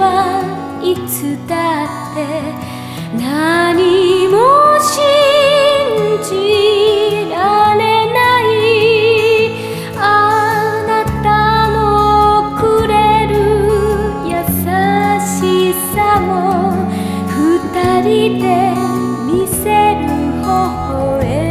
はいつだって何も信じられないあなたのくれる優しさも二人で見せる微笑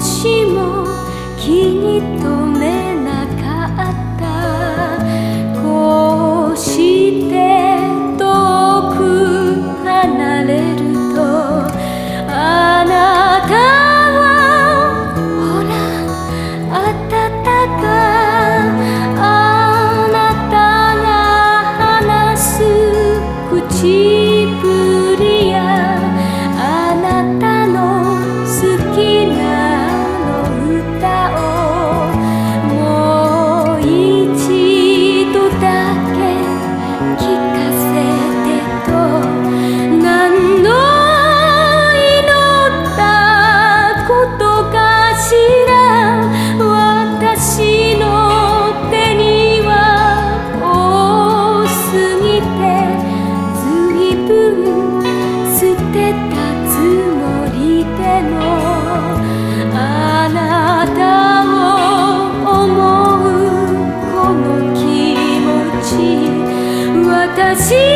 星も気に留め sim